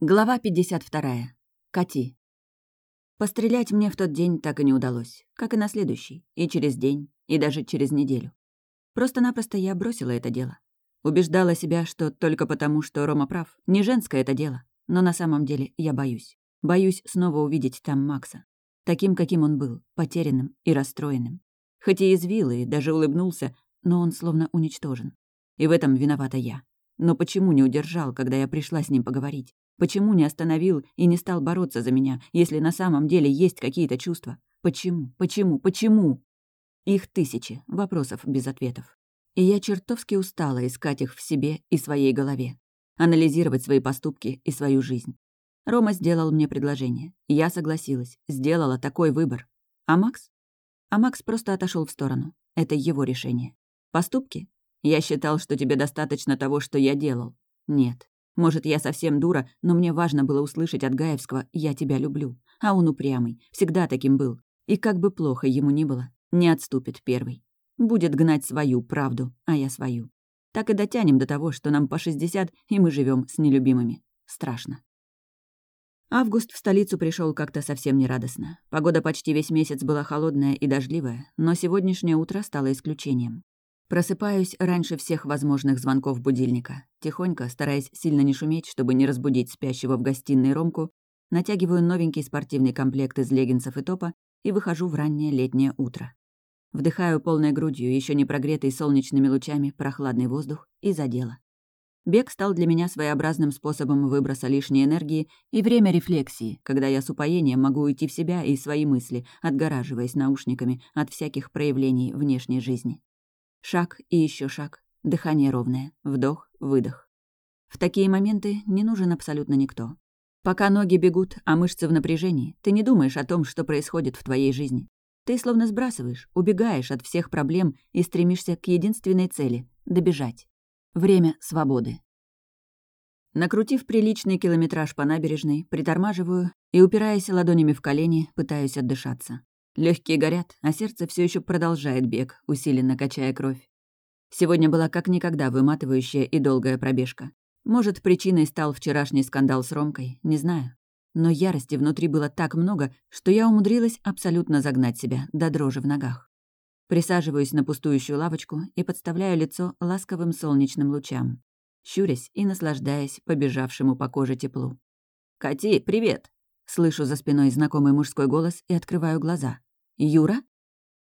Глава 52. Кати. Пострелять мне в тот день так и не удалось, как и на следующий, и через день, и даже через неделю. Просто-напросто я бросила это дело. Убеждала себя, что только потому, что Рома прав, не женское это дело. Но на самом деле я боюсь. Боюсь снова увидеть там Макса. Таким, каким он был, потерянным и расстроенным. Хоть и извил и даже улыбнулся, но он словно уничтожен. И в этом виновата я. Но почему не удержал, когда я пришла с ним поговорить? Почему не остановил и не стал бороться за меня, если на самом деле есть какие-то чувства? Почему? Почему? Почему? Их тысячи, вопросов без ответов. И я чертовски устала искать их в себе и своей голове. Анализировать свои поступки и свою жизнь. Рома сделал мне предложение. Я согласилась, сделала такой выбор. А Макс? А Макс просто отошел в сторону. Это его решение. Поступки? Я считал, что тебе достаточно того, что я делал. Нет, может, я совсем дура, но мне важно было услышать от Гаевского «я тебя люблю». А он упрямый, всегда таким был. И как бы плохо ему ни было, не отступит первый. Будет гнать свою правду, а я свою. Так и дотянем до того, что нам по 60, и мы живем с нелюбимыми. Страшно. Август в столицу пришел как-то совсем нерадостно. Погода почти весь месяц была холодная и дождливая, но сегодняшнее утро стало исключением. Просыпаюсь раньше всех возможных звонков будильника. Тихонько, стараясь сильно не шуметь, чтобы не разбудить спящего в гостиной Ромку, натягиваю новенький спортивный комплект из леггинсов и топа и выхожу в раннее летнее утро. Вдыхаю полной грудью, еще не прогретый солнечными лучами, прохладный воздух и за дело. Бег стал для меня своеобразным способом выброса лишней энергии и время рефлексии, когда я с упоением могу уйти в себя и свои мысли, отгораживаясь наушниками от всяких проявлений внешней жизни. Шаг и еще шаг. Дыхание ровное. Вдох, выдох. В такие моменты не нужен абсолютно никто. Пока ноги бегут, а мышцы в напряжении, ты не думаешь о том, что происходит в твоей жизни. Ты словно сбрасываешь, убегаешь от всех проблем и стремишься к единственной цели — добежать. Время свободы. Накрутив приличный километраж по набережной, притормаживаю и, упираясь ладонями в колени, пытаюсь отдышаться. Легкие горят, а сердце все еще продолжает бег, усиленно качая кровь. Сегодня была как никогда выматывающая и долгая пробежка. Может, причиной стал вчерашний скандал с Ромкой, не знаю. Но ярости внутри было так много, что я умудрилась абсолютно загнать себя до дрожи в ногах. Присаживаюсь на пустующую лавочку и подставляю лицо ласковым солнечным лучам, щурясь и наслаждаясь побежавшему по коже теплу. «Кати, привет!» Слышу за спиной знакомый мужской голос и открываю глаза. «Юра?»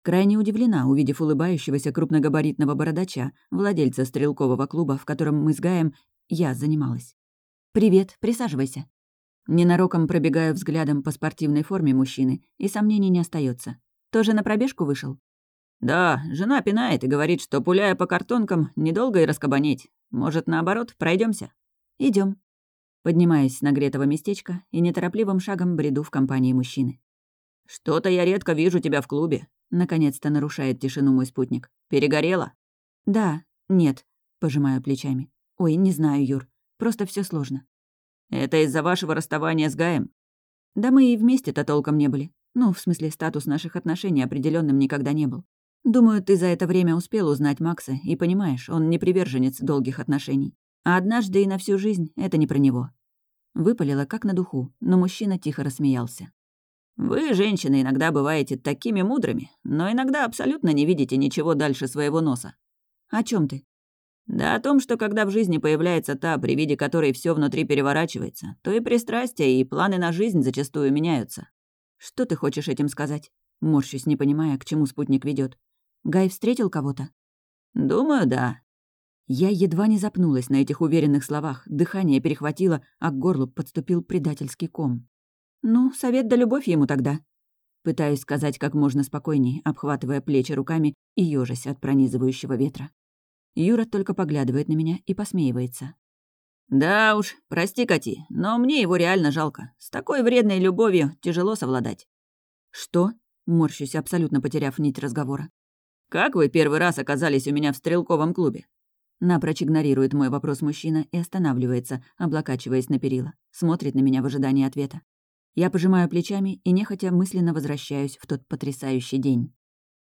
Крайне удивлена, увидев улыбающегося крупногабаритного бородача, владельца стрелкового клуба, в котором мы с Гаем я занималась. «Привет, присаживайся». Ненароком пробегаю взглядом по спортивной форме мужчины, и сомнений не остается. Тоже на пробежку вышел? «Да, жена пинает и говорит, что, пуляя по картонкам, недолго и раскабанеть. Может, наоборот, пройдемся? Идем. Поднимаюсь с нагретого местечка и неторопливым шагом бреду в компании мужчины. «Что-то я редко вижу тебя в клубе», — наконец-то нарушает тишину мой спутник. «Перегорела?» «Да, нет», — пожимаю плечами. «Ой, не знаю, Юр, просто все сложно». «Это из-за вашего расставания с Гаем?» «Да мы и вместе-то толком не были. Ну, в смысле, статус наших отношений определенным никогда не был. Думаю, ты за это время успел узнать Макса, и понимаешь, он не приверженец долгих отношений. А однажды и на всю жизнь это не про него. Выпалила как на духу, но мужчина тихо рассмеялся. «Вы, женщины, иногда бываете такими мудрыми, но иногда абсолютно не видите ничего дальше своего носа». «О чем ты?» «Да о том, что когда в жизни появляется та, при виде которой все внутри переворачивается, то и пристрастия, и планы на жизнь зачастую меняются». «Что ты хочешь этим сказать?» Морщусь, не понимая, к чему спутник ведет. «Гай встретил кого-то?» «Думаю, да. Я едва не запнулась на этих уверенных словах, дыхание перехватило, а к горлу подступил предательский ком. «Ну, совет да любовь ему тогда». Пытаюсь сказать как можно спокойней, обхватывая плечи руками и ёжась от пронизывающего ветра. Юра только поглядывает на меня и посмеивается. «Да уж, прости, Кати, но мне его реально жалко. С такой вредной любовью тяжело совладать». «Что?» — морщусь, абсолютно потеряв нить разговора. «Как вы первый раз оказались у меня в стрелковом клубе? Напрочь игнорирует мой вопрос мужчина и останавливается, облокачиваясь на перила. Смотрит на меня в ожидании ответа. Я пожимаю плечами и нехотя мысленно возвращаюсь в тот потрясающий день.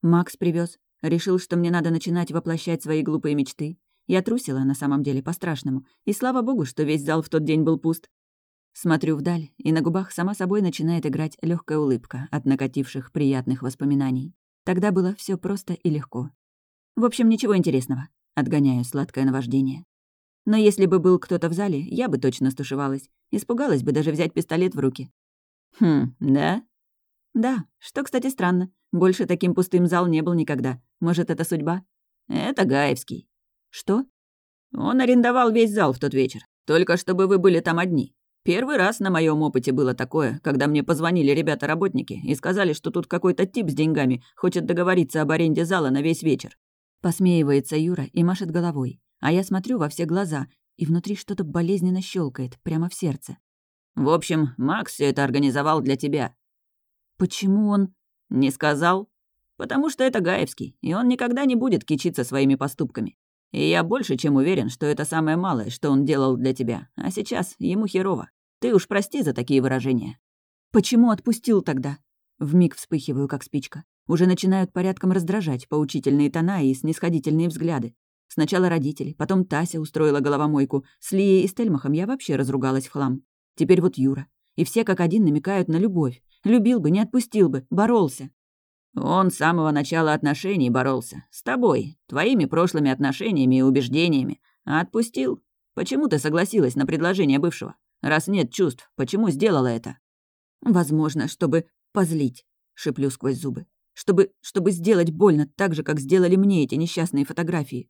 Макс привез, решил, что мне надо начинать воплощать свои глупые мечты. Я трусила, на самом деле, по-страшному. И слава богу, что весь зал в тот день был пуст. Смотрю вдаль, и на губах сама собой начинает играть легкая улыбка от накативших приятных воспоминаний. Тогда было все просто и легко. В общем, ничего интересного. Отгоняю сладкое наваждение. Но если бы был кто-то в зале, я бы точно стушевалась. Испугалась бы даже взять пистолет в руки. Хм, да? Да, что, кстати, странно. Больше таким пустым зал не был никогда. Может, это судьба? Это Гаевский. Что? Он арендовал весь зал в тот вечер. Только чтобы вы были там одни. Первый раз на моем опыте было такое, когда мне позвонили ребята-работники и сказали, что тут какой-то тип с деньгами хочет договориться об аренде зала на весь вечер. Посмеивается Юра и машет головой, а я смотрю во все глаза, и внутри что-то болезненно щелкает прямо в сердце. В общем, Макс все это организовал для тебя. Почему он... Не сказал? Потому что это Гаевский, и он никогда не будет кичиться своими поступками. И я больше чем уверен, что это самое малое, что он делал для тебя. А сейчас ему херово. Ты уж прости за такие выражения. Почему отпустил тогда? Вмиг вспыхиваю, как спичка. Уже начинают порядком раздражать поучительные тона и снисходительные взгляды. Сначала родители, потом Тася устроила головомойку. С Лией и Стельмахом я вообще разругалась в хлам. Теперь вот Юра. И все как один намекают на любовь. Любил бы, не отпустил бы, боролся. Он с самого начала отношений боролся. С тобой, твоими прошлыми отношениями и убеждениями. А отпустил? Почему ты согласилась на предложение бывшего? Раз нет чувств, почему сделала это? Возможно, чтобы позлить, шиплю сквозь зубы. Чтобы, чтобы сделать больно так же, как сделали мне эти несчастные фотографии.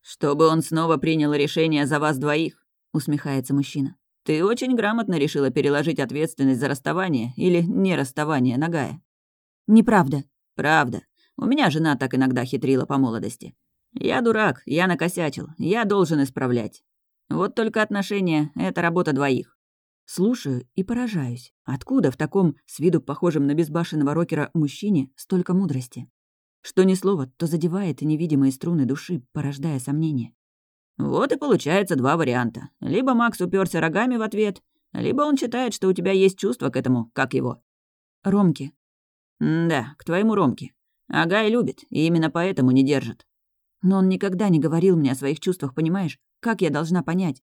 Чтобы он снова принял решение за вас двоих, усмехается мужчина. Ты очень грамотно решила переложить ответственность за расставание или не расставание на Гая. Неправда. Правда. У меня жена так иногда хитрила по молодости. Я дурак, я накосячил, я должен исправлять. Вот только отношения — это работа двоих. Слушаю и поражаюсь. Откуда в таком, с виду похожем на безбашенного рокера, мужчине столько мудрости? Что ни слово, то задевает невидимые струны души, порождая сомнения. Вот и получается два варианта. Либо Макс уперся рогами в ответ, либо он считает, что у тебя есть чувство к этому, как его. Ромки. да, к твоему Ромке. Агай любит, и именно поэтому не держит. Но он никогда не говорил мне о своих чувствах, понимаешь? Как я должна понять?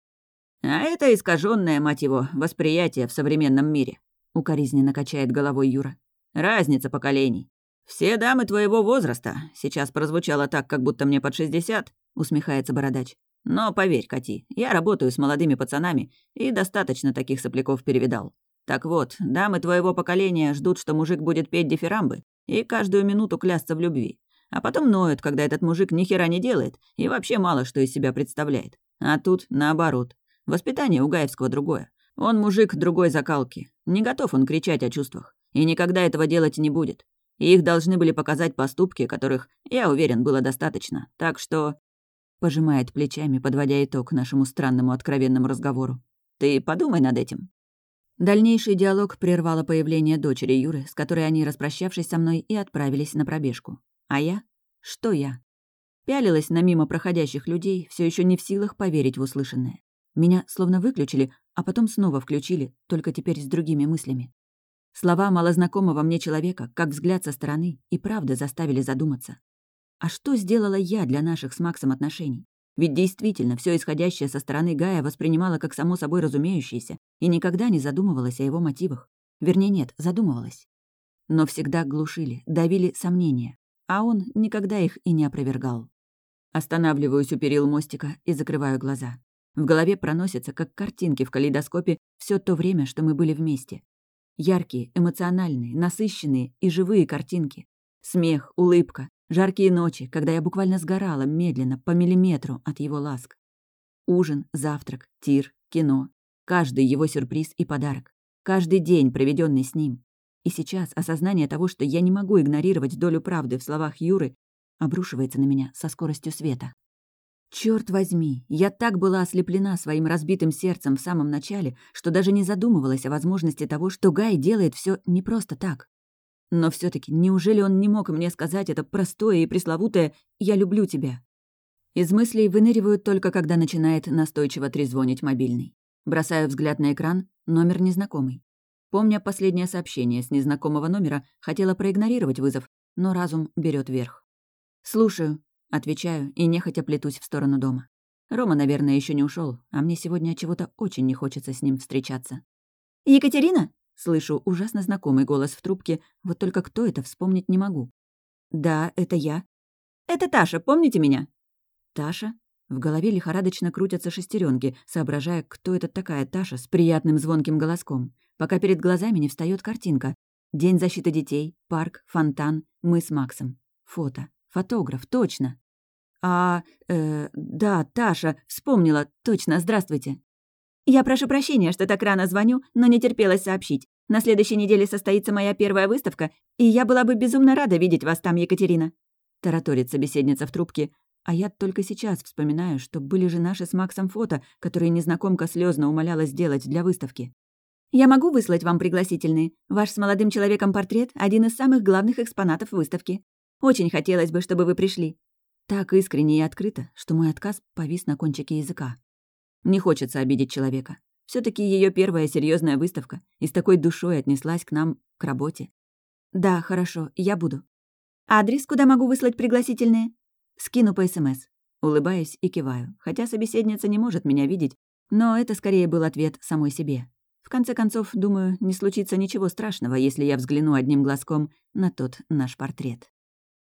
А это искаженное, мать его, восприятие в современном мире. Укоризненно качает головой Юра. Разница поколений. Все дамы твоего возраста. Сейчас прозвучало так, как будто мне под шестьдесят, усмехается бородач. Но поверь, Кати, я работаю с молодыми пацанами и достаточно таких сопляков перевидал. Так вот, дамы твоего поколения ждут, что мужик будет петь дифирамбы и каждую минуту клясться в любви. А потом ноют, когда этот мужик ни хера не делает и вообще мало что из себя представляет. А тут наоборот. Воспитание у Гаевского другое. Он мужик другой закалки. Не готов он кричать о чувствах. И никогда этого делать не будет. Их должны были показать поступки, которых, я уверен, было достаточно. Так что Пожимает плечами, подводя итог нашему странному откровенному разговору. «Ты подумай над этим». Дальнейший диалог прервало появление дочери Юры, с которой они, распрощавшись со мной, и отправились на пробежку. А я? Что я? Пялилась на мимо проходящих людей, все еще не в силах поверить в услышанное. Меня словно выключили, а потом снова включили, только теперь с другими мыслями. Слова малознакомого мне человека, как взгляд со стороны, и правда заставили задуматься. А что сделала я для наших с Максом отношений? Ведь действительно, все исходящее со стороны Гая воспринимала как само собой разумеющееся и никогда не задумывалась о его мотивах. Вернее, нет, задумывалась. Но всегда глушили, давили сомнения, а он никогда их и не опровергал. Останавливаюсь у перил мостика и закрываю глаза. В голове проносятся, как картинки в калейдоскопе, все то время, что мы были вместе. Яркие, эмоциональные, насыщенные и живые картинки. Смех, улыбка, Жаркие ночи, когда я буквально сгорала медленно, по миллиметру от его ласк. Ужин, завтрак, тир, кино. Каждый его сюрприз и подарок. Каждый день, проведенный с ним. И сейчас осознание того, что я не могу игнорировать долю правды в словах Юры, обрушивается на меня со скоростью света. Черт возьми, я так была ослеплена своим разбитым сердцем в самом начале, что даже не задумывалась о возможности того, что Гай делает все не просто так. Но все таки неужели он не мог мне сказать это простое и пресловутое «я люблю тебя»? Из мыслей выныривают только, когда начинает настойчиво трезвонить мобильный. Бросаю взгляд на экран, номер незнакомый. Помня последнее сообщение с незнакомого номера, хотела проигнорировать вызов, но разум берет верх. «Слушаю», — отвечаю и нехотя плетусь в сторону дома. Рома, наверное, еще не ушел, а мне сегодня чего-то очень не хочется с ним встречаться. «Екатерина?» — слышу ужасно знакомый голос в трубке, вот только кто это, вспомнить не могу. «Да, это я». «Это Таша, помните меня?» «Таша?» В голове лихорадочно крутятся шестеренки, соображая, кто это такая Таша с приятным звонким голоском, пока перед глазами не встает картинка. День защиты детей, парк, фонтан, мы с Максом. Фото. Фотограф, точно. А, э, да, Таша, вспомнила, точно, здравствуйте. Я прошу прощения, что так рано звоню, но не терпелось сообщить. На следующей неделе состоится моя первая выставка, и я была бы безумно рада видеть вас там, Екатерина. Тараторит собеседница в трубке, а я только сейчас вспоминаю, что были же наши с Максом фото, которые незнакомка слезно умоляла сделать для выставки. «Я могу выслать вам пригласительные. Ваш с молодым человеком портрет — один из самых главных экспонатов выставки. Очень хотелось бы, чтобы вы пришли». Так искренне и открыто, что мой отказ повис на кончике языка. Не хочется обидеть человека. все таки ее первая серьезная выставка, и с такой душой отнеслась к нам, к работе. «Да, хорошо, я буду». «Адрес, куда могу выслать пригласительные?» Скину по СМС. Улыбаюсь и киваю, хотя собеседница не может меня видеть, но это скорее был ответ самой себе. В конце концов, думаю, не случится ничего страшного, если я взгляну одним глазком на тот наш портрет.